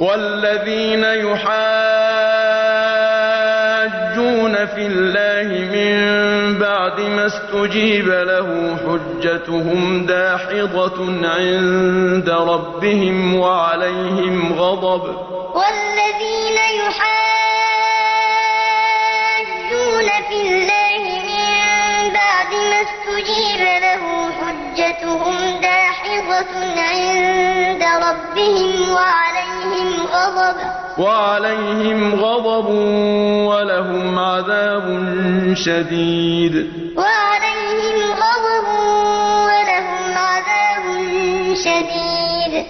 والذين يحاجون في الله من بعد ما استجيب له حجتهم داحضة عند ربهم وعليهم غضب. والذين يحاجون في الله من بعد ما استجيب له حجتهم داحضة عند ربهم وعليهم غضب وعليهم غضب ولهم عذاب شديد وعليهم غضب ولهم عذاب شديد